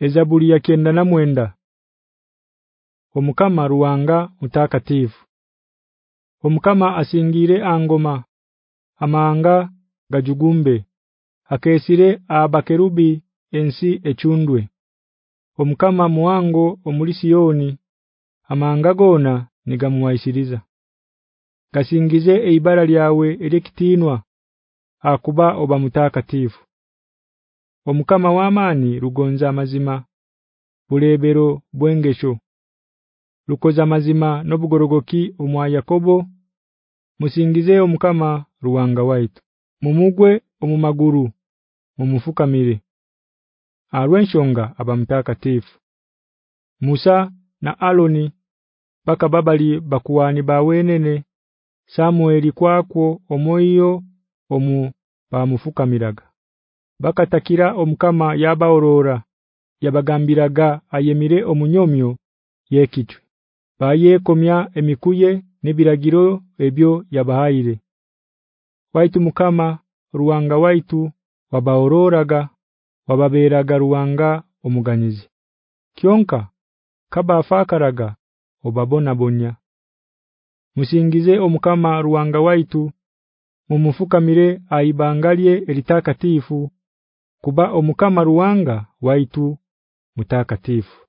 Ezaburi ya kenda na mwenda. Omukama ruwanga mutakatifu. Omukama asingire angoma amanga gajugumbe akesire abakerubi ensi echundwe Omukama muwango omulisiyoni amanga gona nigamuwaishiriza Kasingize eibara lyawe elikitinwa akuba oba mutakatifu Omukama w'amani rugonza amazima bulebero bwengesho lukoza mazima nobugorogoki omwa Yakobo musingize omukama ruwanga waitu mumugwe omumaguru mumufukamire Arwenshonga abamtakatifu Musa na Aloni baka babali bakuwani bawenene Samueli kwako omoyo omu bamufukamiraga bakatakira omukama yabaorora yabagambiraga ayemire omunyomyo yekichwe baye komya emikuye nebiragiro ebyo yabahaire. Waitu mukama ruwanga waitu wabaororaga wababeraga ruwanga omuganyizi kyonka kaba afakaraga obabona bonya musingize omukama ruwanga waitu mumufukamire aibangalie elitakatifu kuba omukama ruwanga waitu mutakatifu